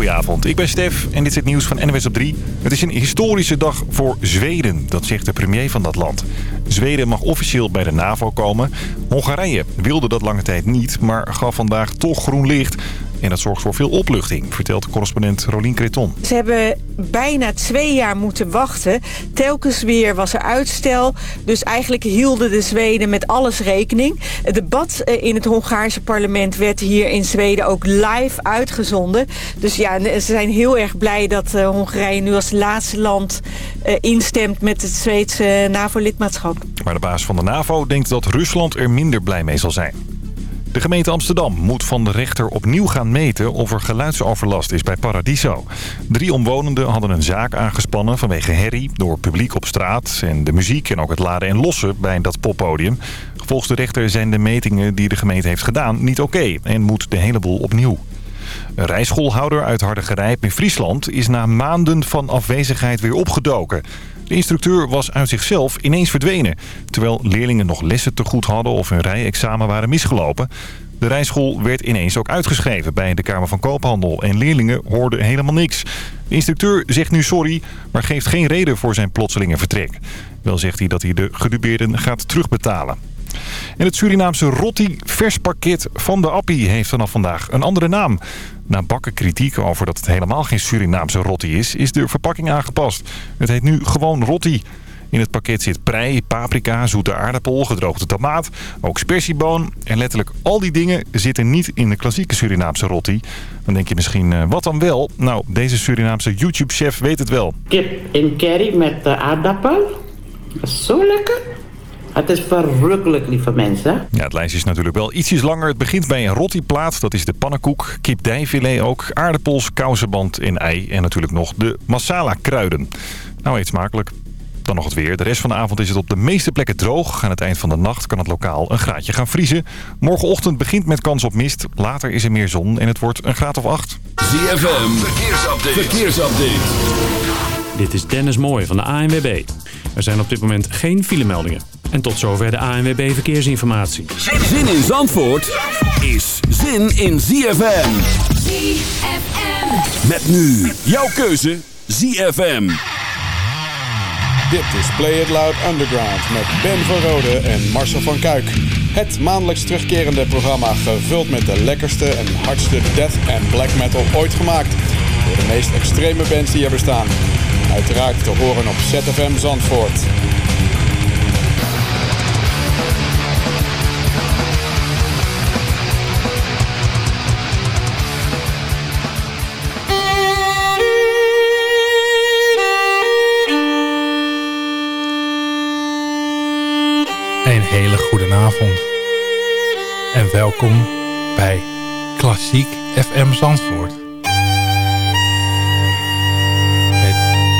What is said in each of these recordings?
goedenavond. Ik ben Stef en dit is het nieuws van NWS op 3. Het is een historische dag voor Zweden, dat zegt de premier van dat land. Zweden mag officieel bij de NAVO komen. Hongarije wilde dat lange tijd niet, maar gaf vandaag toch groen licht. En dat zorgt voor veel opluchting, vertelt correspondent Rolien Creton. Ze hebben bijna twee jaar moeten wachten. Telkens weer was er uitstel. Dus eigenlijk hielden de Zweden met alles rekening. Het debat eh, in het Hongaarse parlement werd hier in Zweden ook live uitgezonden. Dus ja, ze zijn heel erg blij dat eh, Hongarije nu als laatste land eh, instemt met het Zweedse NAVO-lidmaatschap. Maar de baas van de NAVO denkt dat Rusland er minder blij mee zal zijn. De gemeente Amsterdam moet van de rechter opnieuw gaan meten of er geluidsoverlast is bij Paradiso. Drie omwonenden hadden een zaak aangespannen vanwege herrie door publiek op straat en de muziek en ook het laden en lossen bij dat poppodium. Volgens de rechter zijn de metingen die de gemeente heeft gedaan niet oké en moet de hele boel opnieuw. Een rijschoolhouder uit Hardergerijp in Friesland is na maanden van afwezigheid weer opgedoken. De instructeur was uit zichzelf ineens verdwenen... terwijl leerlingen nog lessen te goed hadden of hun rijexamen waren misgelopen. De rijschool werd ineens ook uitgeschreven bij de Kamer van Koophandel... en leerlingen hoorden helemaal niks. De instructeur zegt nu sorry, maar geeft geen reden voor zijn plotselinge vertrek. Wel zegt hij dat hij de gedubeerden gaat terugbetalen. En het Surinaamse Rotti verspakket van de Appie heeft vanaf vandaag een andere naam. Na bakken kritiek over dat het helemaal geen Surinaamse Rotti is, is de verpakking aangepast. Het heet nu gewoon Rotti. In het pakket zit prei, paprika, zoete aardappel, gedroogde tomaat, ook spersieboon. En letterlijk al die dingen zitten niet in de klassieke Surinaamse rotti. Dan denk je misschien, uh, wat dan wel? Nou, deze Surinaamse YouTube-chef weet het wel. Kip in curry met uh, aardappel. Zo lekker. Het is verrukkelijk, lieve mensen. Ja, het lijstje is natuurlijk wel ietsjes langer. Het begint bij een rottiplaat, dat is de pannenkoek. Kipdijfilet ook, aardappels, kousenband en ei. En natuurlijk nog de masala kruiden. Nou, eet smakelijk. Dan nog het weer. De rest van de avond is het op de meeste plekken droog. Aan het eind van de nacht kan het lokaal een graadje gaan vriezen. Morgenochtend begint met kans op mist. Later is er meer zon en het wordt een graad of acht. ZFM, verkeersupdate. verkeersupdate. Dit is Dennis Mooij van de ANWB. Er zijn op dit moment geen filemeldingen. En tot zover de ANWB Verkeersinformatie. Zin in Zandvoort is zin in ZFM. ZFM. Met nu jouw keuze ZFM. Dit is Play It Loud Underground met Ben van Rode en Marcel van Kuik. Het maandelijks terugkerende programma gevuld met de lekkerste en hardste death en black metal ooit gemaakt. Door de meest extreme bands die er bestaan. Uiteraard te horen op ZFM Zandvoort. Een hele goede avond. En welkom bij Klassiek FM Zandvoort.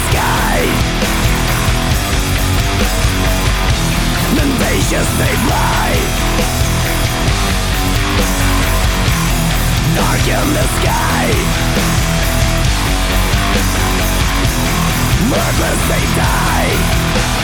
escape Then they just they fly Dark in the sky. Murderers they die.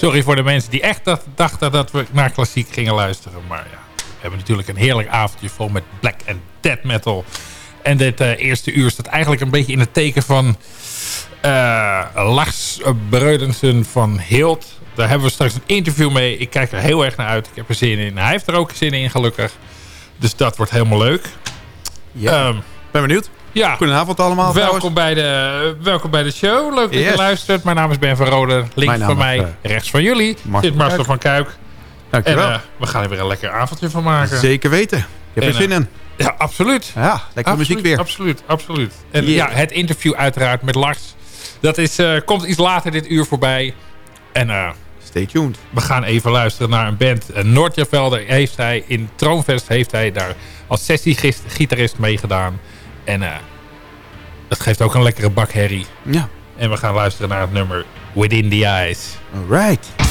Sorry voor de mensen die echt dacht- dachten dat we naar klassiek gingen luisteren. Maar ja, we hebben natuurlijk een heerlijk avondje vol met black en death metal. En dit eh, eerste uur staat eigenlijk een beetje in het teken van eh, Lars Breudensen van Hilt. Daar hebben we straks een interview mee. Ik kijk er heel erg naar uit. Ik heb er zin in. Hij heeft er ook zin in, gelukkig. Dus dat wordt helemaal leuk. Ja. Ehm, ben benieuwd. Ja, Goedenavond allemaal welkom bij, de, welkom bij de show. Leuk dat Yes. je luistert. Mijn naam is Ben van Rode. Links van mij, eh, rechts van jullie. Marcel zit Marcel van Kuik. En Dankjewel. eh, we gaan er weer een lekker avondje van maken. Zeker weten. Ik heb er zin in. Ja, absoluut. Ja, absoluut, muziek weer. Absoluut, absoluut. En Yeah. ja, het interview uiteraard met Lars. Dat is, eh, komt iets later dit uur voorbij. En eh, Stay tuned. we gaan even luisteren naar een band. Uh, Noordjavelder heeft hij in Troonfest heeft hij daar als sessiegitarist meegedaan. En eh, dat geeft ook een lekkere bak herrie. Ja. En we gaan luisteren naar het nummer Within the Eyes. Alright.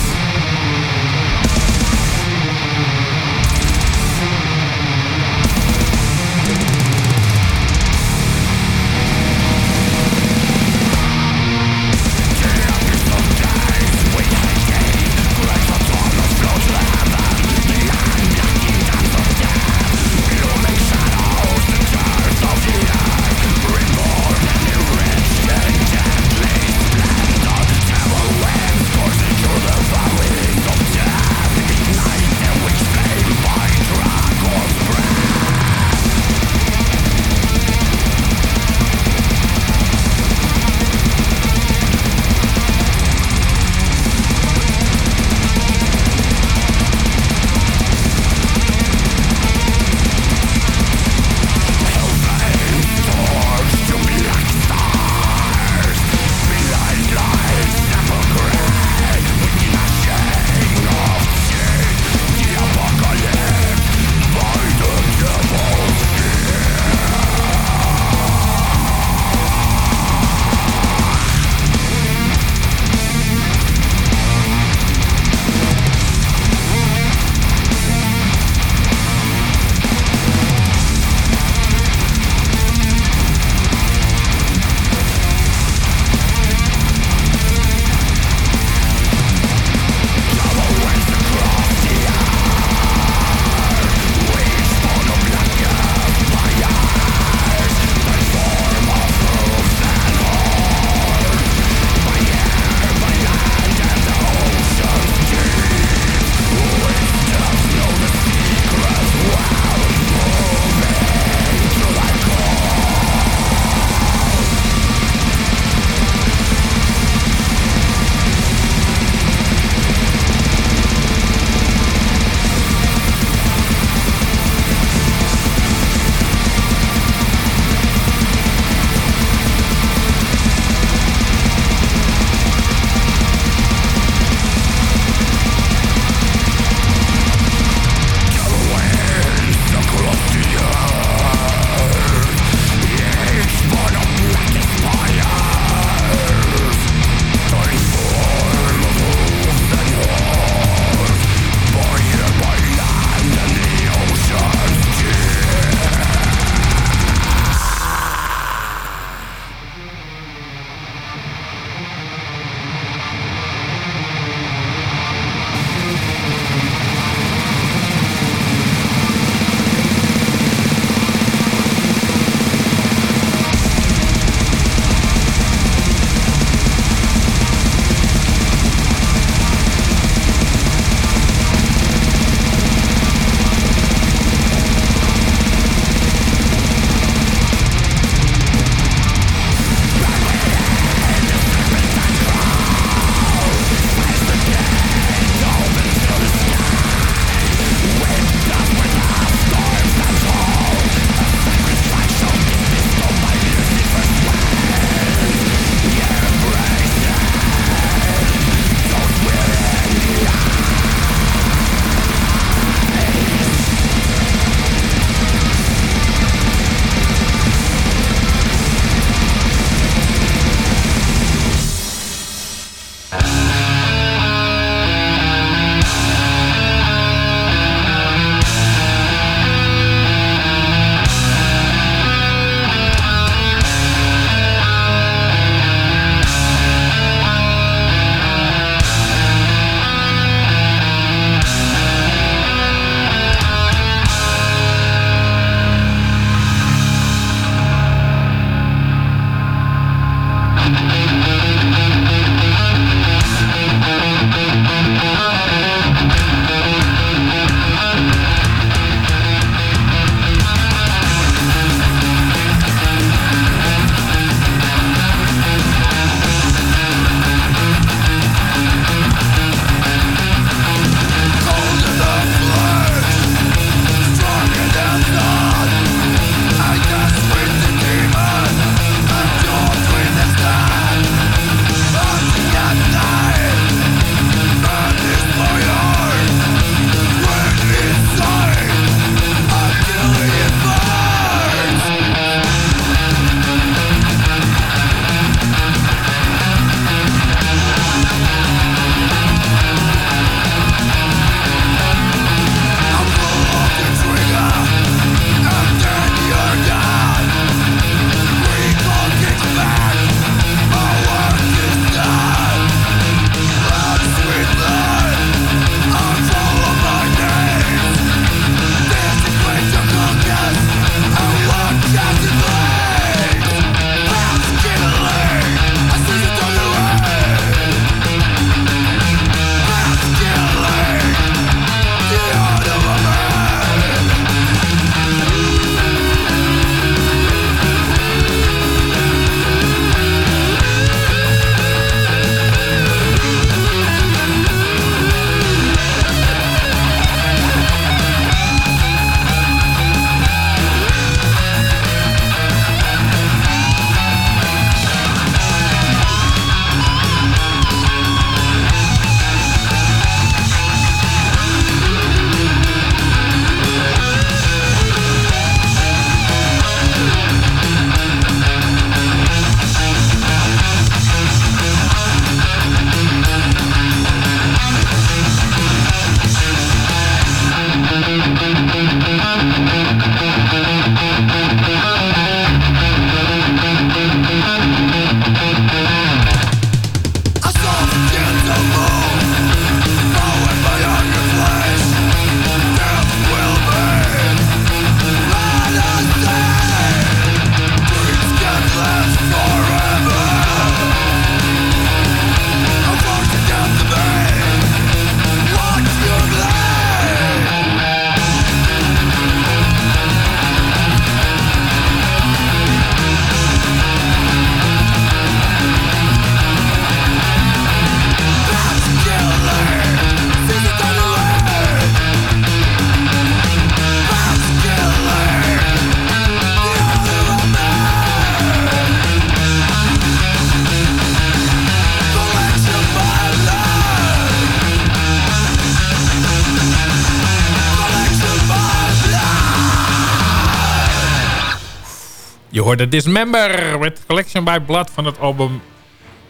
Hoorde Dismember met Collection by Blood van het album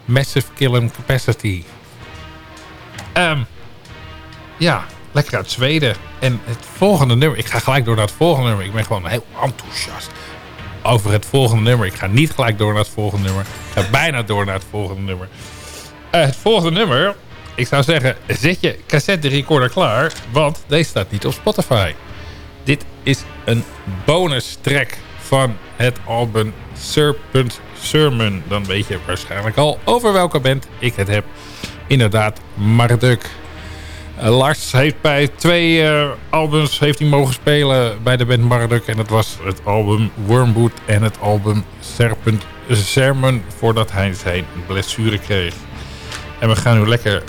Massive Killing Capacity. Ehm, ja, lekker uit Zweden. En het volgende nummer... Ik ga gelijk door naar het volgende nummer. Ik ben gewoon heel enthousiast over het volgende nummer. Ik ga niet gelijk door naar het volgende nummer. Ik ga bijna door naar het volgende nummer. Eh, het volgende nummer... Ik zou zeggen, zet je cassette recorder klaar. Want deze staat niet op Spotify. Dit is een bonus track van het album Serpent Sermon. Dan weet je waarschijnlijk al over welke band ik het heb. Inderdaad, Marduk. Uh, Lars heeft bij twee uh, albums heeft hij mogen spelen bij de band Marduk. En dat was het album Wormwood en het album Serpent Sermon. Voordat hij zijn blessure kreeg. En we gaan nu lekker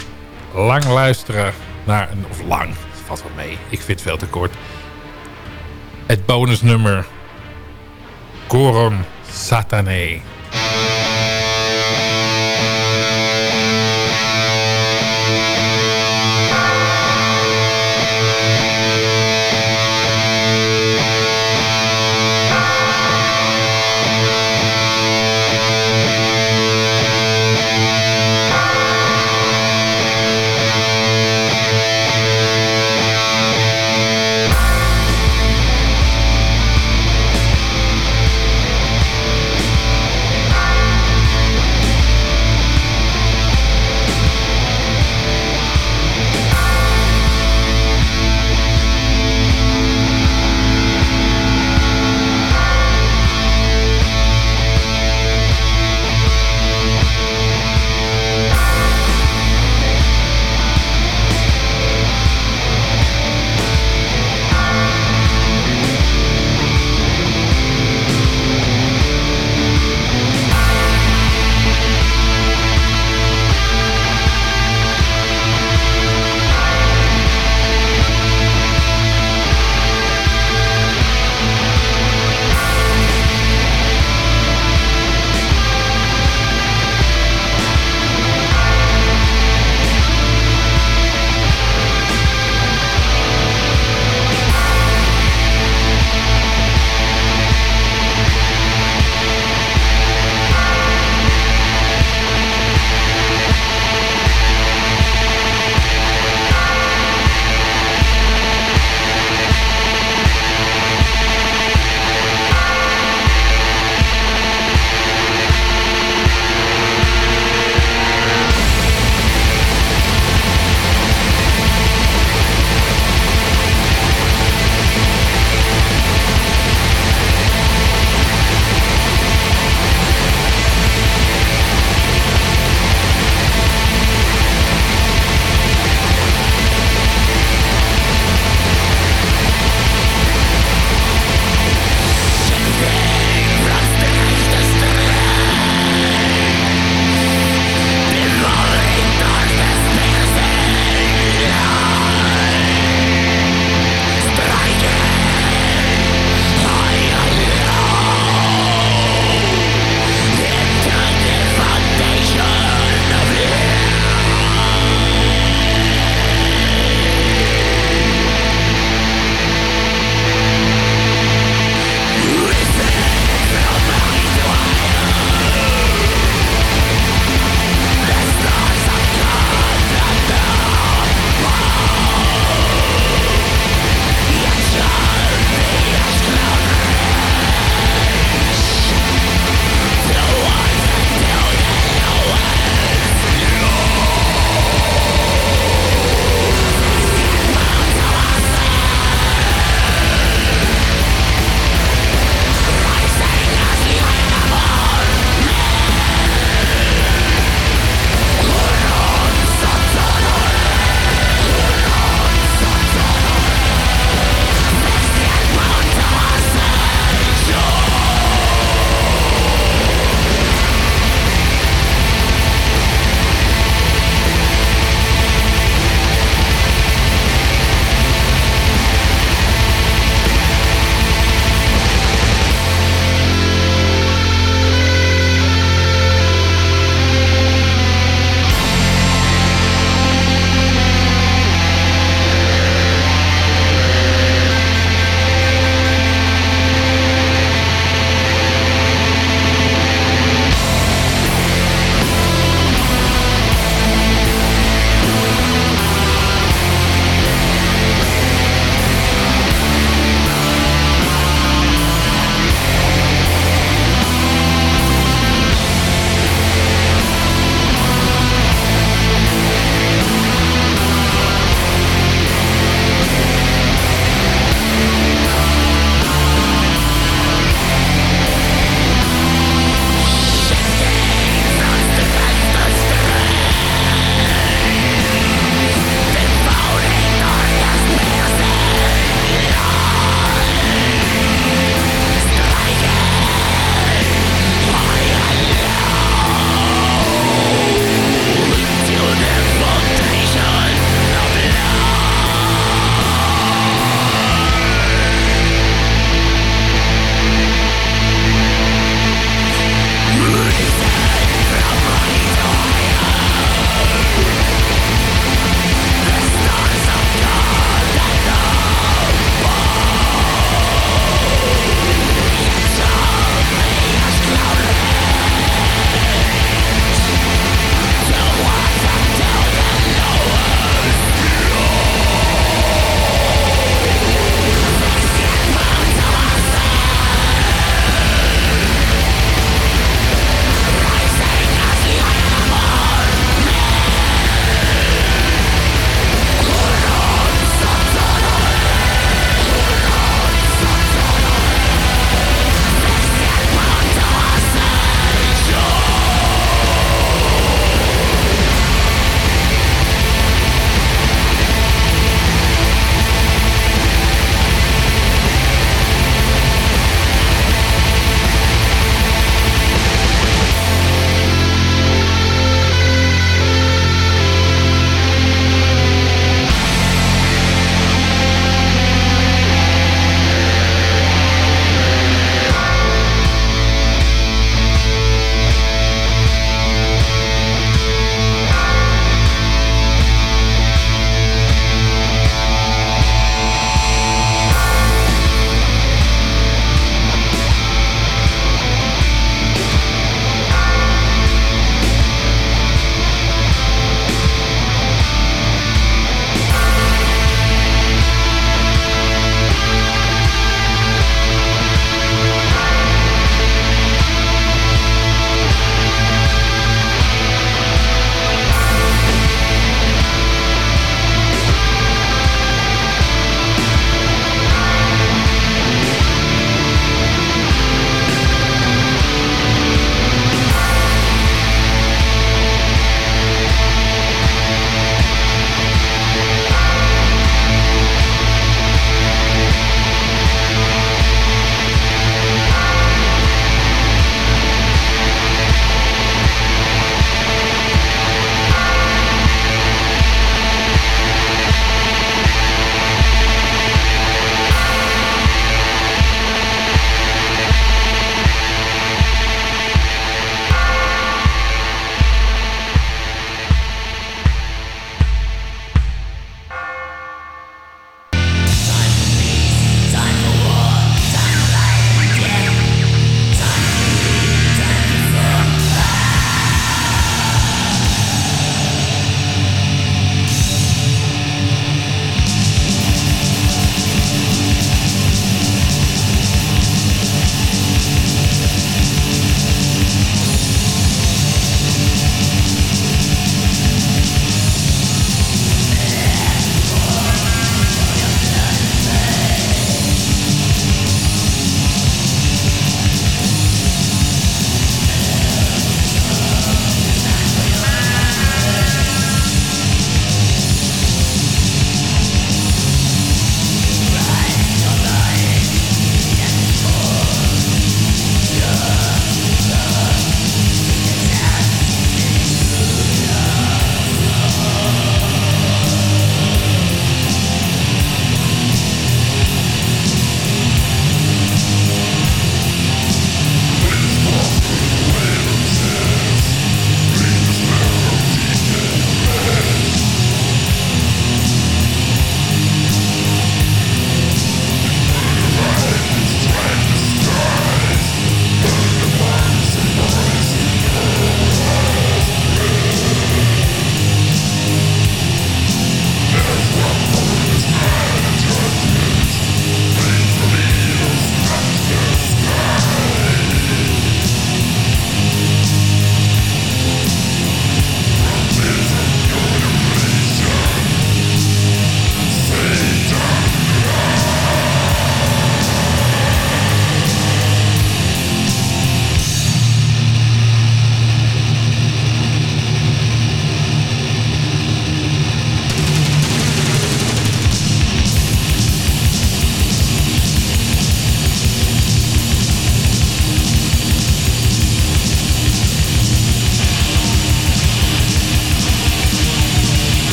lang luisteren naar een... Of lang, valt wel mee. Ik vind het veel te kort. Het bonusnummer Coram Satané.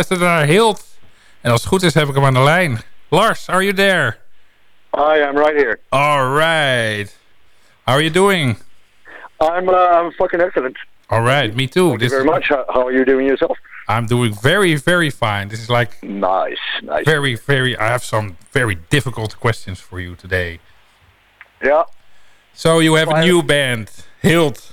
Je luistert naar Hilt. En als het goed is heb ik hem aan de lijn. Lars, are you there? I am right here. Alright. How are you doing? I'm uh, I'm fucking excellent. Alright, me too. Thank you very much. How, how are you doing yourself? I'm doing very, very fine. This is like nice, nice. Very, very. I have some very difficult questions for you today. Yeah. So you have a new band, Hilt.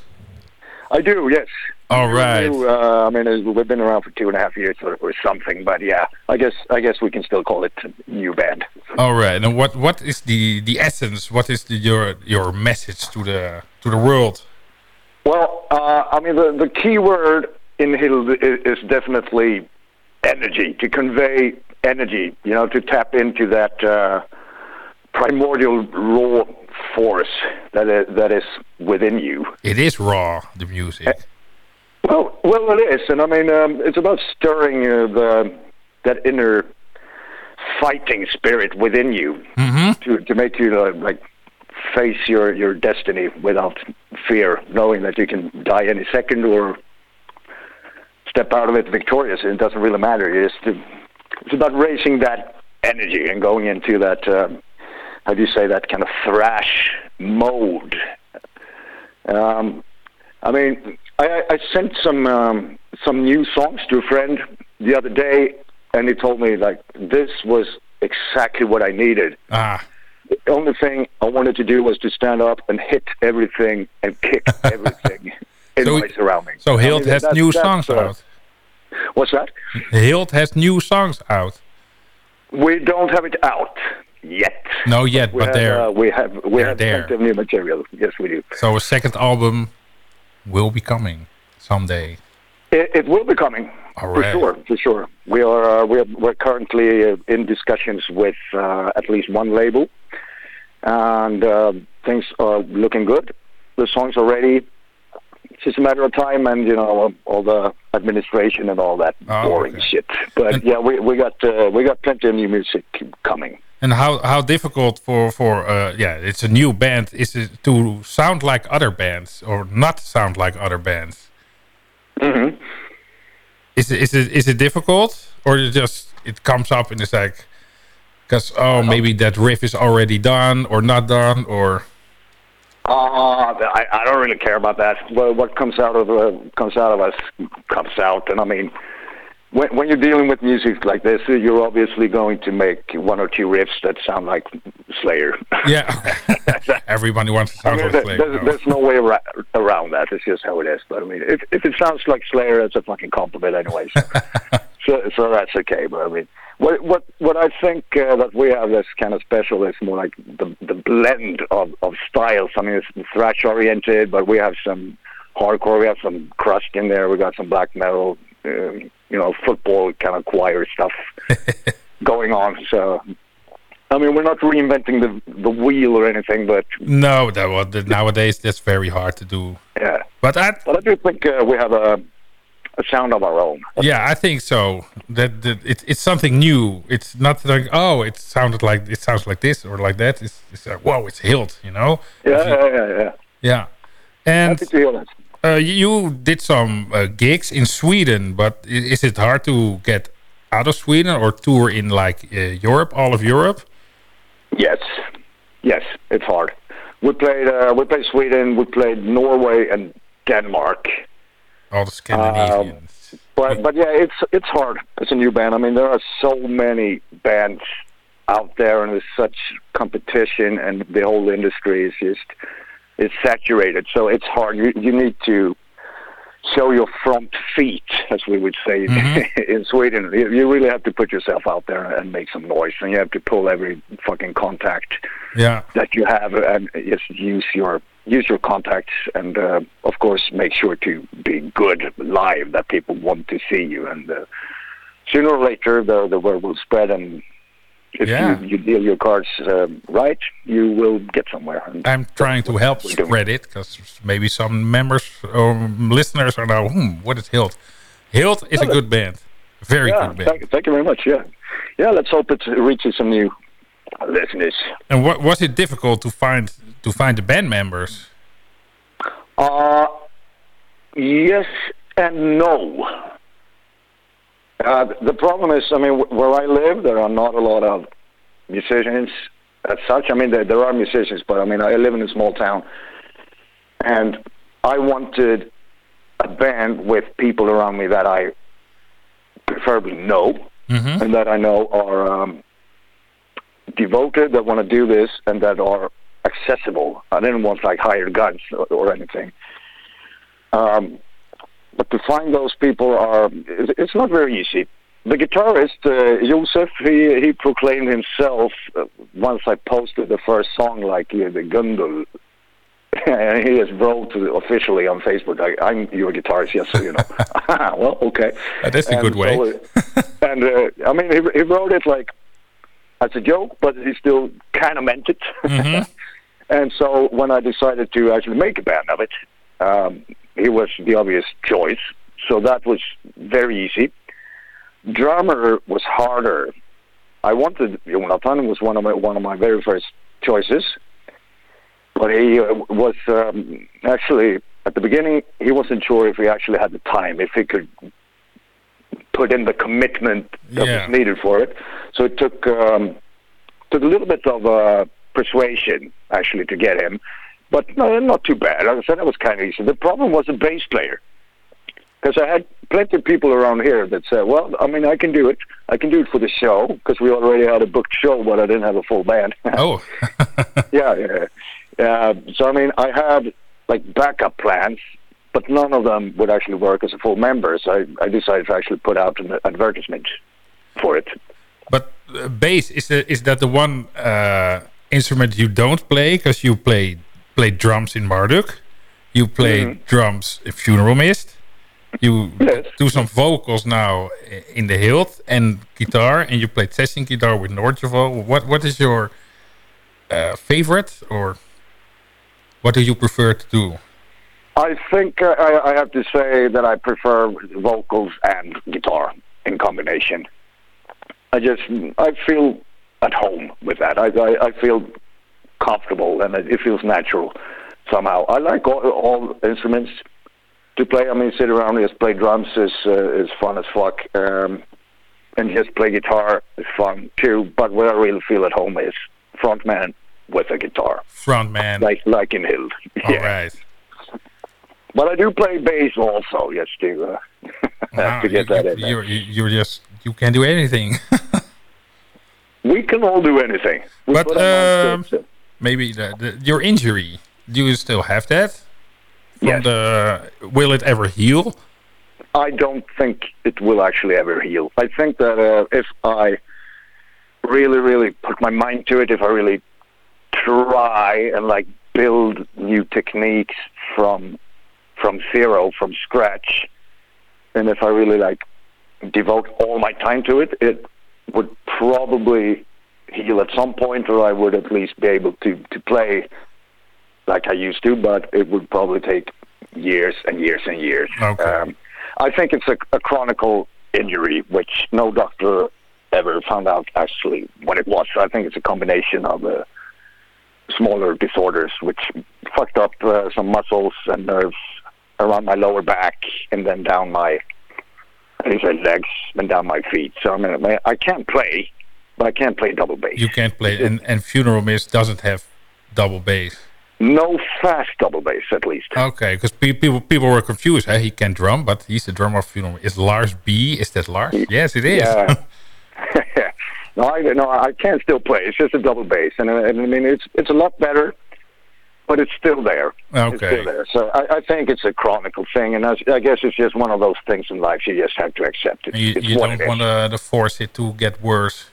I do, yes. All right. New, uh, I mean, uh, we've been around for two and a half years or, or something, but yeah, I guess I guess we can still call it a new band. All right. And what what is the the essence? What is the, your your message to the to the world? Well, uh, I mean, the the key word in Hilt is, is definitely energy. To convey energy, you know, to tap into that uh, primordial raw force that is, that is within you. It is raw, the music. Well, well, it is, and I mean, um, it's about stirring uh, the that inner fighting spirit within you to to make you uh, like face your your destiny without fear, knowing that you can die any second or step out of it victorious. It doesn't really matter. It's to, it's about raising that energy and going into that. Uh, how do you say that kind of thrash mode? Um, I mean, I, I sent some um, some new songs to a friend the other day, and he told me like this was exactly what I needed. Ah. The only thing I wanted to do was to stand up and hit everything and kick everything in So- my surroundings. So I Hilt mean, has that's- new that's, songs uh, out. What's that? Hilt has new songs out. We don't have it out yet. No, yet, but have, they're uh, we have we have there. plenty of new material. Yes, we do. so a second album will be coming someday. It, it will be coming All for sure. For sure, we are uh, we're we're currently uh, in discussions with uh, at least one label, and uh, things are looking good. The songs are ready. It's just a matter of time, and you know all the administration and all that Oh, boring okay. shit. But yeah, we we got uh, we got plenty of new music coming. And how how difficult for for uh, yeah, it's a new band is it to sound like other bands or not sound like other bands? hmm Is it is it is it difficult or it just it comes up and it's like because oh maybe that riff is already done or not done or Uh, I, I don't really care about that. Well, what comes out of uh, comes out of us comes out, and I mean, when when you're dealing with music like this, you're obviously going to make one or two riffs that sound like Slayer. yeah everybody wants to I mean, like Slayer, there's, no. there's no way ara- around that. It's just how it is. But I mean, if if it sounds like Slayer, it's a fucking compliment, anyways. so so that's okay. But I mean, what what what I think uh, that we have that's kind of special is more like the the blend of of styles. I mean, it's thrash oriented, but we have some hardcore. We have some crust in there. We got some black metal. Um, you know, football kind of choir stuff going on. So, I mean, we're not reinventing the the wheel or anything, but No, that was nowadays that's very hard to do. yeah. But I, But I do think uh, we have a a sound of our own. yeah, I think so. That, that it, it's something new. It's not like oh, it sounded like it sounds like this or like that. It's, it's like whoa, it's hilt, you know? Yeah, yeah, yeah. yeah. Yeah. And Happy to hear that. uh, you did some uh, gigs in Sweden, but is it hard to get out of Sweden or tour in like uh, Europe, all of Europe? Yes, yes, it's hard. We played uh, we played Sweden, we played Norway and Denmark. All the Scandinavians. But but yeah, it's it's hard It's a new band. I mean, there are so many bands out there, and there's such competition, and the whole industry is just is saturated. So it's hard. You you need to show your front feet, as we would say in Sweden. You, you really have to put yourself out there and make some noise, and you have to pull every fucking contact yeah. that you have and just use your use your contacts and uh, of course make sure to be good live that people want to see you and uh, sooner or later the the word will spread and if Yeah. you, you deal your cards uh, right you will get somewhere and I'm trying to help spread it because maybe some members or listeners are now, hmm, what is Hilt? Hilt is a good band. Very yeah good band. thank, thank you very much yeah yeah let's hope it reaches some new listeners And what was it difficult to find to find the band members? Uh, yes and no. Uh, the problem is, I mean, where I live, there are not a lot of musicians as such. I mean, there, there are musicians, but I mean, I live in a small town, and I wanted a band with people around me that I preferably know Mm-hmm. and that I know are um, devoted, that want to do this, and that are accessible. I didn't want like hired guns or, or anything. Um, but to find those people are it's not very easy. The guitarist uh, Josef, he he proclaimed himself uh, once I posted the first song like uh, the Gundul. And he has wrote officially on Facebook, I, I'm your guitarist, yes, so you know. well, okay. That's a And good way. so, uh, and uh, I mean, he, he wrote it like as a joke, but he still kind of meant it. Mm-hmm. and so when I decided to actually make a band of it, um, he was the obvious choice. So that was very easy. Drummer was harder. I wanted Jonathan was one of my one of my very first choices, but he uh, was um, actually at the beginning he wasn't sure if he actually had the time, if he could put in the commitment that Yeah. was needed for it. So it took um, took a little bit of uh, persuasion actually to get him, but no, not too bad. Like I said, that was kind of easy. The problem was the bass player because I had plenty of people around here that said, "Well, I mean, I can do it. I can do it for the show because we already had a booked show, but I didn't have a full band." Oh, yeah, yeah. Uh, so I mean, I had like backup plans, but none of them would actually work as a full member. So I, I decided to actually put out an advertisement for it. but uh, bass is the, is that the one uh, instrument you don't play because you play play drums in Marduk, you play Mm-hmm. drums in Funeral Mist, you Yes. do some vocals now in the Hilt and guitar, and you play session guitar with Nordjevel. What what is your uh, favorite or what do you prefer to do? I think uh, I, I have to say that I prefer vocals and guitar in combination. I just I feel at home with that. I I, I feel comfortable and it, it feels natural somehow. I like all, all instruments to play. I mean, sit around and just play drums is uh, is fun as fuck, um, and just play guitar is fun too. But where I really feel at home is frontman with a guitar, Frontman. like like in Hilt. All Yeah. right. But I do play bass also, just to uh, Wow, to get you, that in. you, there. you're, you're just you can do anything. We can all do anything. We But, um, minds to it. Maybe the, the, your injury. Do you still have that? From Yes. the will it ever heal? I don't think it will actually ever heal. I think that uh, if I really, really put my mind to it, if I really try and like build new techniques from from zero, from scratch, and if I really like devote all my time to it, it would probably heal at some point, or I would at least be able to to play like I used to. But it would probably take years and years and years. Okay. Um, I think it's a, a chronicle injury, which no doctor ever found out actually what it was. So I think it's a combination of uh, smaller disorders, which fucked up uh, some muscles and nerves around my lower back, and then down my, I think say legs, and down my feet. So I mean, I can't play, but I can't play double bass. You can't play, and, and Funeral Mist doesn't have double bass. No fast double bass, at least. Okay, because pe people people were confused. Hey, he can drum, but he's the drummer of Funeral Mist. Is Lars B? Is that Lars? Yes, it is. Yeah. no, I no, I can still play. It's just a double bass, and, and I mean, it's it's a lot better, but it's still there. It's Okay. still there. So I, I think it's a chronicle thing, and I, I guess it's just one of those things in life you just have to accept it. And you, you don't want to, to force it to get worse.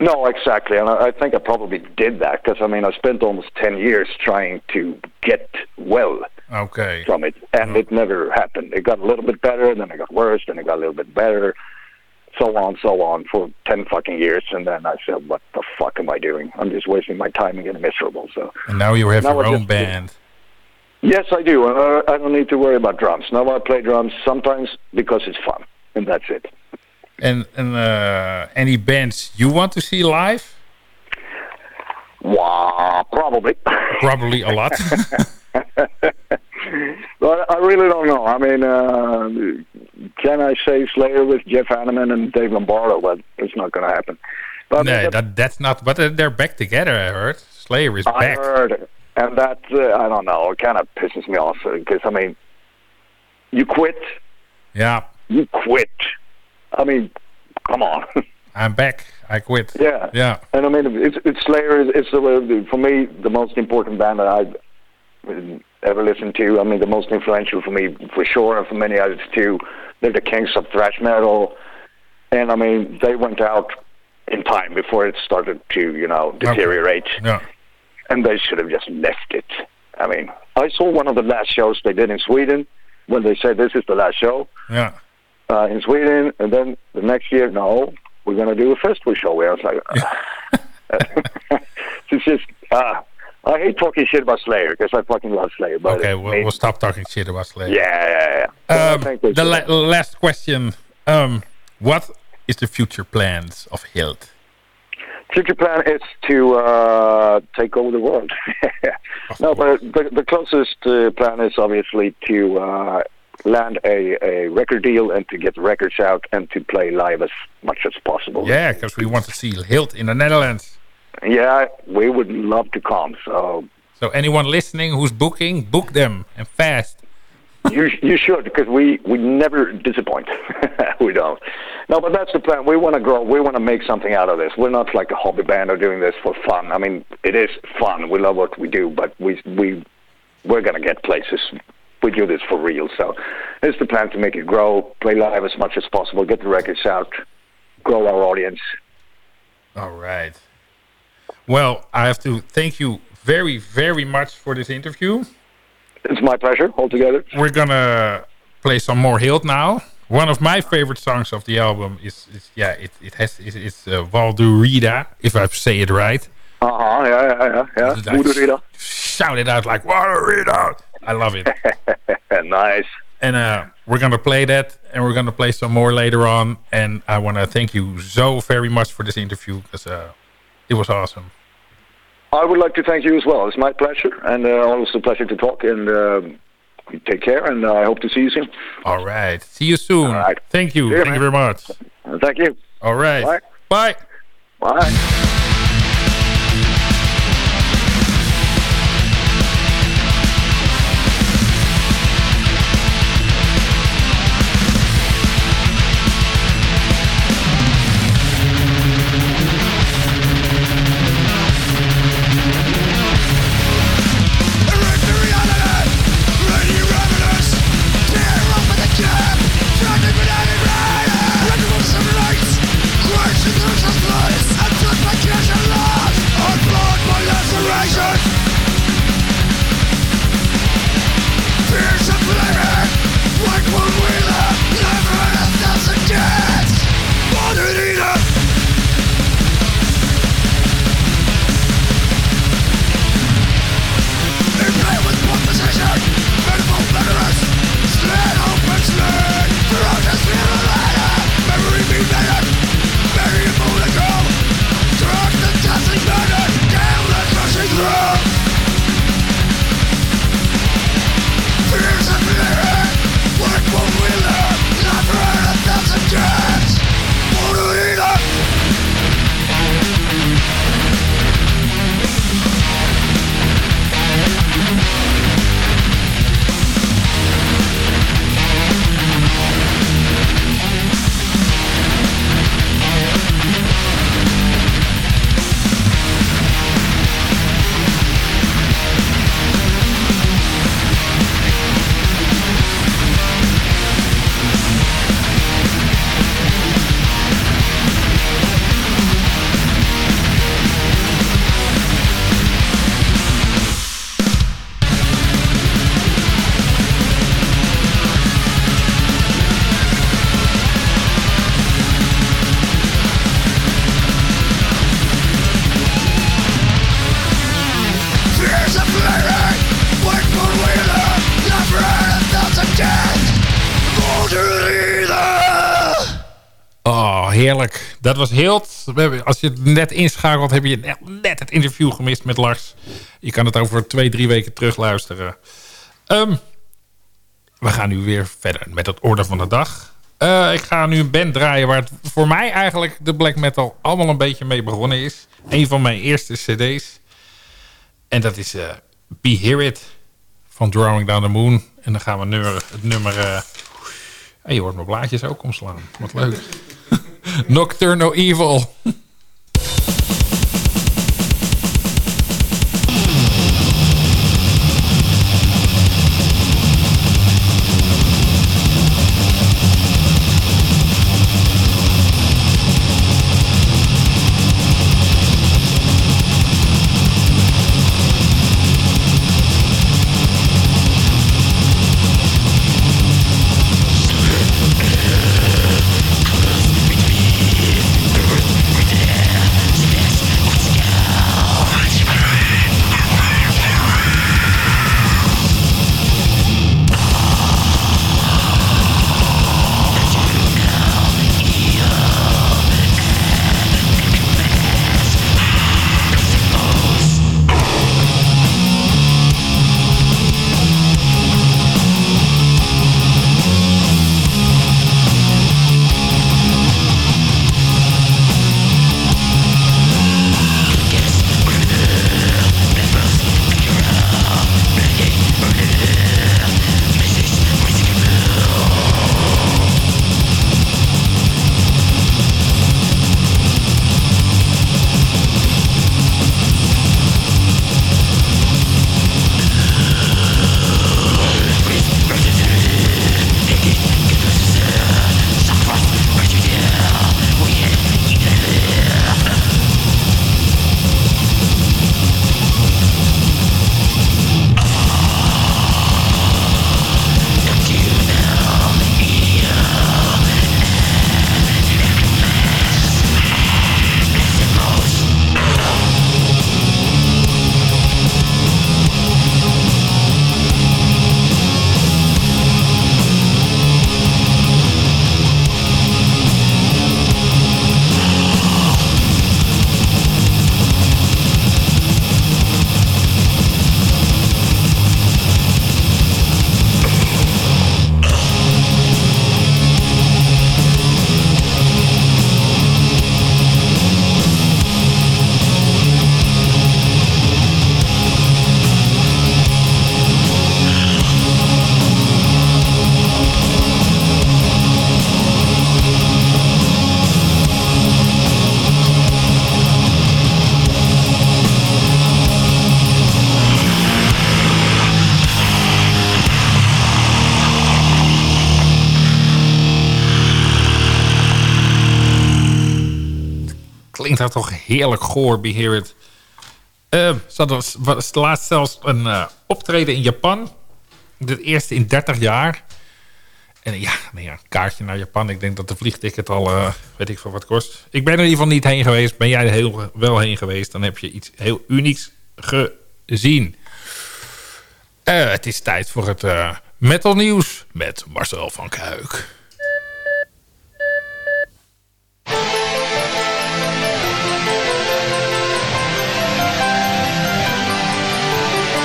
No, exactly, and I, I think I probably did that because I mean I spent almost ten years trying to get well Okay. from it, and mm. it never happened. It got a little bit better, and then it got worse, then it got a little bit better, so on, so on for ten fucking years, and then I said, "What the fuck am I doing? I'm just wasting my time and getting miserable." So And now you have Now your I own just- band. yes, I do, and I, I don't need to worry about drums. Now I play drums sometimes because it's fun, and that's it. And and uh, any bands you want to see live? Wow, probably. Probably a lot. But I really don't know. I mean, uh, can I say Slayer with Jeff Hanneman and Dave Lombardo? Well, it's not going to happen. But no, that- that that's not. But uh, they're back together. I heard Slayer is I back. heard, and that uh, I don't know. It kind of pisses me off because I mean, you quit, Yeah, you quit. I mean, come on. I'm back. I quit. yeah, Yeah. And I mean, it's, it's Slayer. is It's for me the most important band that I've ever listened to. I mean, the most influential for me for sure, and for many others too. They're the kings of thrash metal, and I mean, they went out in time before it started to, you know, deteriorate. Yeah. and they should have just left it. I mean, I saw one of the last shows they did in Sweden when they said this is the last show Yeah. Uh, in Sweden, and then the next year, no, we're going to do a festival show. Where I was like, uh, it's just, uh, I hate talking shit about Slayer because I fucking love Slayer. But Okay, we'll, we'll stop talking shit about Slayer. yeah, yeah, yeah. Um, the la- last question. Um, what is the future plans of Hilt? future plan is to uh, take over the world. no, but the, the closest uh, plan is obviously to uh, land a, a record deal and to get records out and to play live as much as possible. Yeah, because we want to see Hilt in the Netherlands. Yeah, we would love to come. So So anyone listening who's booking, book them and fast. you you should because we we never disappoint. we don't. No, but that's the plan. We want to grow. We want to make something out of this. We're not like a hobby band or doing this for fun. I mean, it is fun. We love what we do, but we we we're gonna get places. We do this for real. So it's the plan to make it grow, play live as much as possible, get the records out, grow our audience. All right. Well, I have to thank you very, very much for this interview. It's my pleasure altogether. We're gonna play some more Hilt now. One of my favorite songs of the album is, is yeah, it, it has it, it's uh, Valdurida, if I say it right. Uh huh. Yeah, yeah, yeah. yeah. Shout it out like Valdurida. I love it. nice. And uh, we're gonna play that, and we're gonna play some more later on. And I want to thank you so very much for this interview because uh, it was awesome. I would like to thank you as well. It's my pleasure, and uh, always a pleasure to talk. And uh, take care, and uh, I hope to see you soon. All right, see you soon. All right. Thank you. See you, thank you very much. Thank you. All right. Bye. Bye. Bye. Heerlijk. Dat was heel... Als je het net inschakelt, heb je net- het interview gemist met Lars. Je kan het over twee, drie weken terugluisteren. Ehm, we gaan nu weer verder met het orde van de dag. Eh, ik ga nu een band draaien waar voor mij eigenlijk de black metal allemaal een beetje mee begonnen is. Een van mijn eerste cd's. En dat is eh Be Hear It van Drawing Down the Moon. En dan gaan we het nummer... eh, en je hoort mijn blaadjes ook omslaan. Wat leuk. Nocturnal Evil. Heerlijk goor, Be Hear It. Eh, ze hadden was laatst zelfs een eh, optreden in Japan. De eerste in 30 jaar. En ja, een kaartje naar Japan. Ik denk dat de vliegticket al, eh, weet ik veel wat kost. Ik ben er in ieder geval niet heen geweest. Ben jij er heel, wel heen geweest, dan heb je iets heel unieks gezien. Het is tijd voor het eh, metal nieuws met Marcel van Kuik.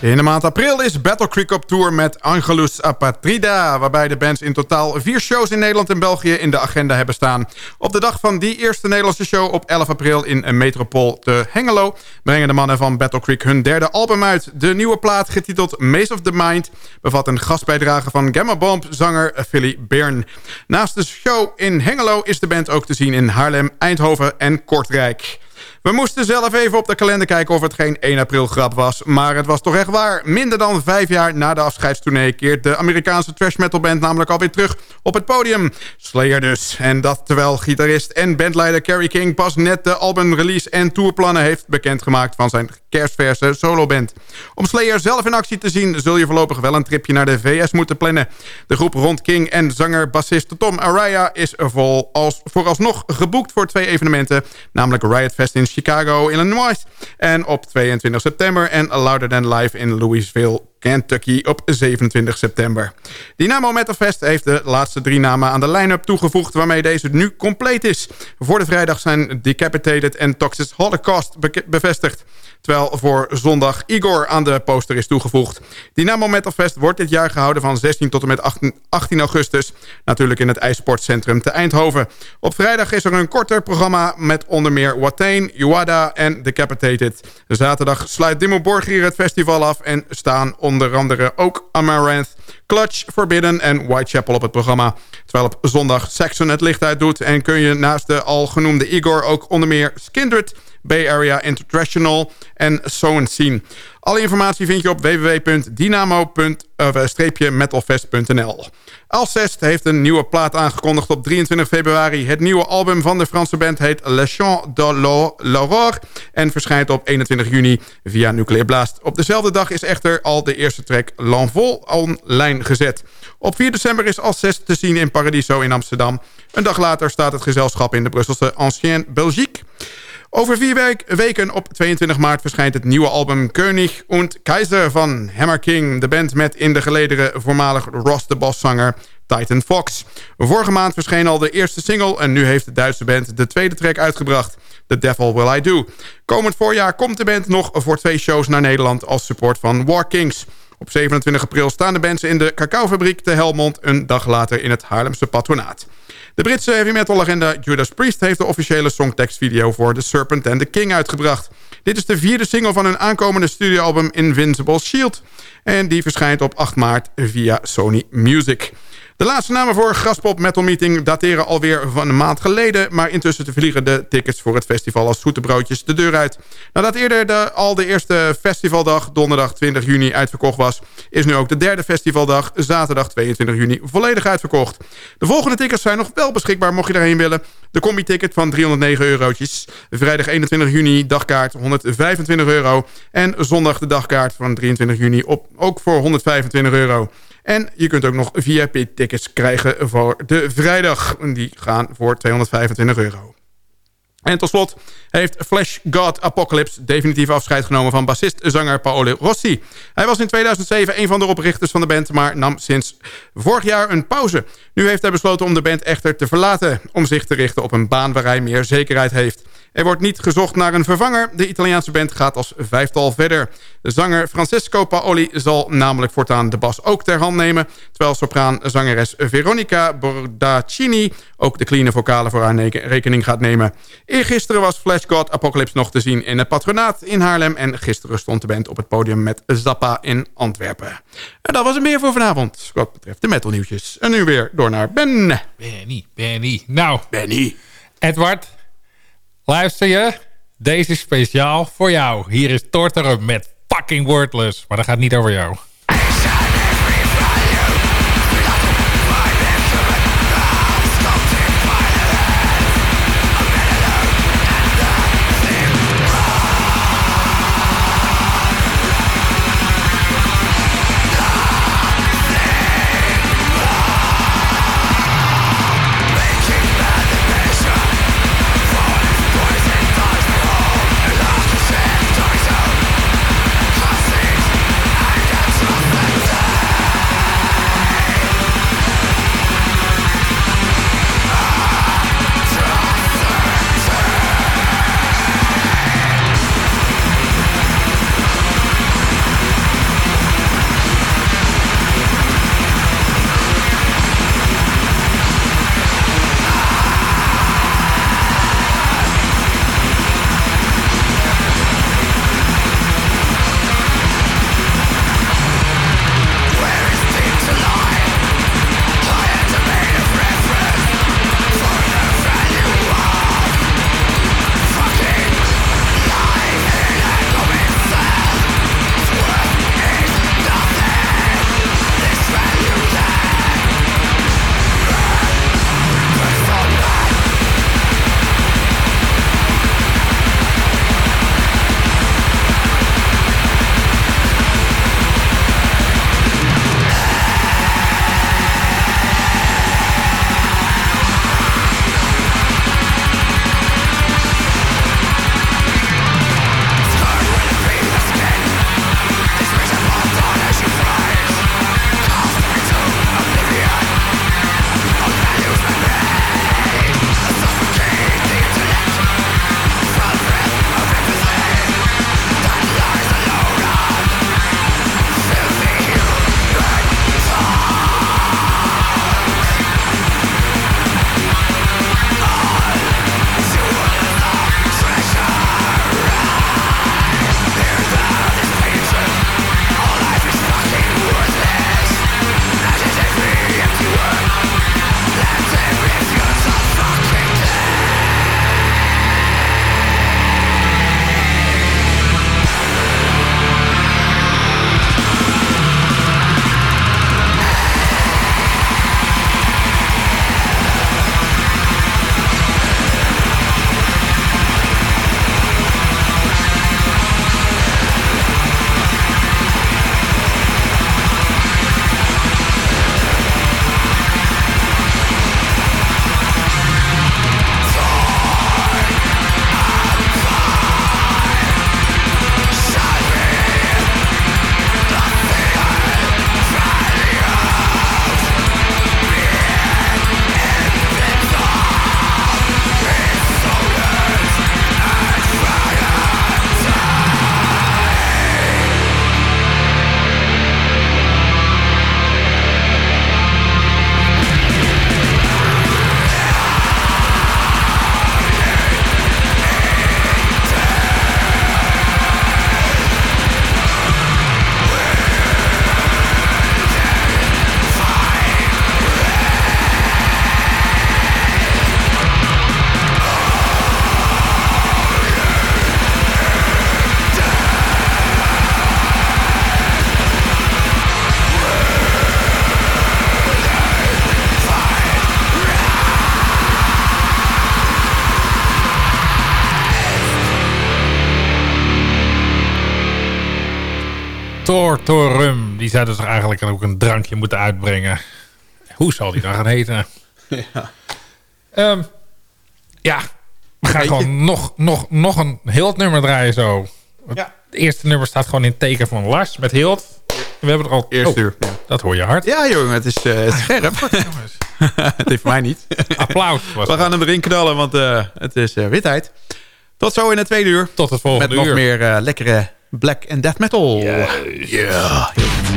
In de maand april is Battle Creek op tour met Angelus Apatrida... waarbij de bands in totaal vier shows in Nederland en België in de agenda hebben staan. Op de dag van die eerste Nederlandse show op 11 april in metropool te Hengelo... brengen de mannen van Battle Creek hun derde album uit. De nieuwe plaat, getiteld Maze of the Mind... bevat een gastbijdrage van Gamma Bomb zanger Philly Byrne. Naast de show in Hengelo is de band ook te zien in Haarlem, Eindhoven en Kortrijk. We moesten zelf even op de kalender kijken of het geen 1 april grap was. Maar het was toch echt waar. Minder dan vijf jaar na de afscheidstournee... keert de Amerikaanse trash metal band namelijk alweer terug op het podium. Slayer dus. En dat terwijl gitarist en bandleider Kerry King... pas net de album release en tourplannen heeft bekendgemaakt van zijn kerstverse soloband. Om Slayer zelf in actie te zien zul je voorlopig wel een tripje naar de VS moeten plannen. De groep rond King en zanger-bassist Tom Araya is vol als vooralsnog geboekt voor twee evenementen. Namelijk Riot Fest in Chicago, Illinois. En op 22 september en Louder Than Live in Louisville, Kentucky op 27 september. Dynamo Metal Fest heeft de laatste drie namen aan de line-up toegevoegd... waarmee deze nu compleet is. Voor de vrijdag zijn Decapitated en Toxic Holocaust bevestigd. Terwijl voor zondag Igor aan de poster is toegevoegd. Dynamo Metal Fest wordt dit jaar gehouden van 16 tot en met 18 augustus. Natuurlijk in het IJsportcentrum te Eindhoven. Op vrijdag is er een korter programma met onder meer Watain, Iwada en Decapitated. Zaterdag sluit Dimmu Borgir het festival af en staan onder andere ook Amaranth, Clutch, Forbidden en Whitechapel op het programma. Terwijl op zondag Saxon het licht uit doet en kun je naast de al genoemde Igor ook onder meer Skindred... Bay Area International en So Scene. Alle informatie vind je op www.dynamo.metalfest.nl. Alcest heeft een nieuwe plaat aangekondigd op 23 februari. Het nieuwe album van de Franse band heet Le Chant de l'Aurore... en verschijnt op 21 juni via Nuclear Blast. Op dezelfde dag is echter al de eerste track L'Envol online gezet. Op 4 december is Alcest te zien in Paradiso in Amsterdam. Een dag later staat het gezelschap in de Brusselse Ancien Belgique... Over vier weken op 22 maart verschijnt het nieuwe album König und Keizer van Hammer King. De band met in de gelederen voormalig Ross de Boss-zanger Titan Fox. Vorige maand verscheen al de eerste single en nu heeft de Duitse band de tweede track uitgebracht. The Devil Will I Do. Komend voorjaar komt de band nog voor twee shows naar Nederland als support van War Kings. Op 27 april staan de bands in de cacaofabriek te Helmond... een dag later in het Haarlemse patronaat. De Britse heavy metal Judas Priest heeft de officiële songtekstvideo voor The Serpent and the King uitgebracht. Dit is de vierde single van hun aankomende studioalbum Invincible Shield. En die verschijnt op 8 maart via Sony Music. De laatste namen voor Graspop Metal Meeting dateren alweer van een maand geleden... maar intussen te vliegen de tickets voor het festival als zoete broodjes de deur uit. Nadat eerder de, al de eerste festivaldag, donderdag 20 juni, uitverkocht was... is nu ook de derde festivaldag, zaterdag 22 juni, volledig uitverkocht. De volgende tickets zijn nog wel beschikbaar, mocht je daarheen willen. De combi-ticket van 309 eurotjes. Vrijdag 21 juni dagkaart 125 euro. En zondag de dagkaart van 23 juni op, ook voor 125 euro. En je kunt ook nog VIP-tickets krijgen voor de vrijdag. Die gaan voor 225 euro. En tot slot heeft Flash God Apocalypse definitief afscheid genomen van bassist-zanger Paolo Rossi. Hij was in 2007 een van de oprichters van de band, maar nam sinds vorig jaar een pauze. Nu heeft hij besloten om de band echter te verlaten, om zich te richten op een baan waar hij meer zekerheid heeft. Er wordt niet gezocht naar een vervanger. De Italiaanse band gaat als vijftal verder. De zanger Francesco Paoli zal namelijk voortaan de bas ook ter hand nemen... terwijl sopraan-zangeres Veronica Bordaccini... ook de clean vocalen voor haar rekening gaat nemen. Eergisteren was Flash God Apocalypse nog te zien in het patronaat in Haarlem... en gisteren stond de band op het podium met Zappa in Antwerpen. En dat was het meer voor vanavond, wat betreft de metalnieuwtjes. En nu weer door naar Ben. Benny, Benny. Nou, Benny. Edward... Luister je? Deze is speciaal voor jou. Hier is Torterum met fucking Wordless. Maar dat gaat niet over jou. Tortorum. Die zouden toch eigenlijk ook een drankje moeten uitbrengen. Hoe zal die dan gaan heten? Ja. Ehm, ja, we gaan gewoon nog, nog, nog een Hilt nummer draaien zo. Ja. Het eerste nummer staat gewoon in het teken van Lars met Hilt. We hebben er al... Eerste Oh, uur. Ja. Dat hoor je hard. Ja, jongen, het is, eh, het is scherp. het heeft mij niet. Applaus. We gaan hem erin knallen, want eh, het is uh, weer tijd. Tot zo in het tweede uur. Tot het volgende Met nog uur. meer eh, lekkere black and death metal. Yeah. Tot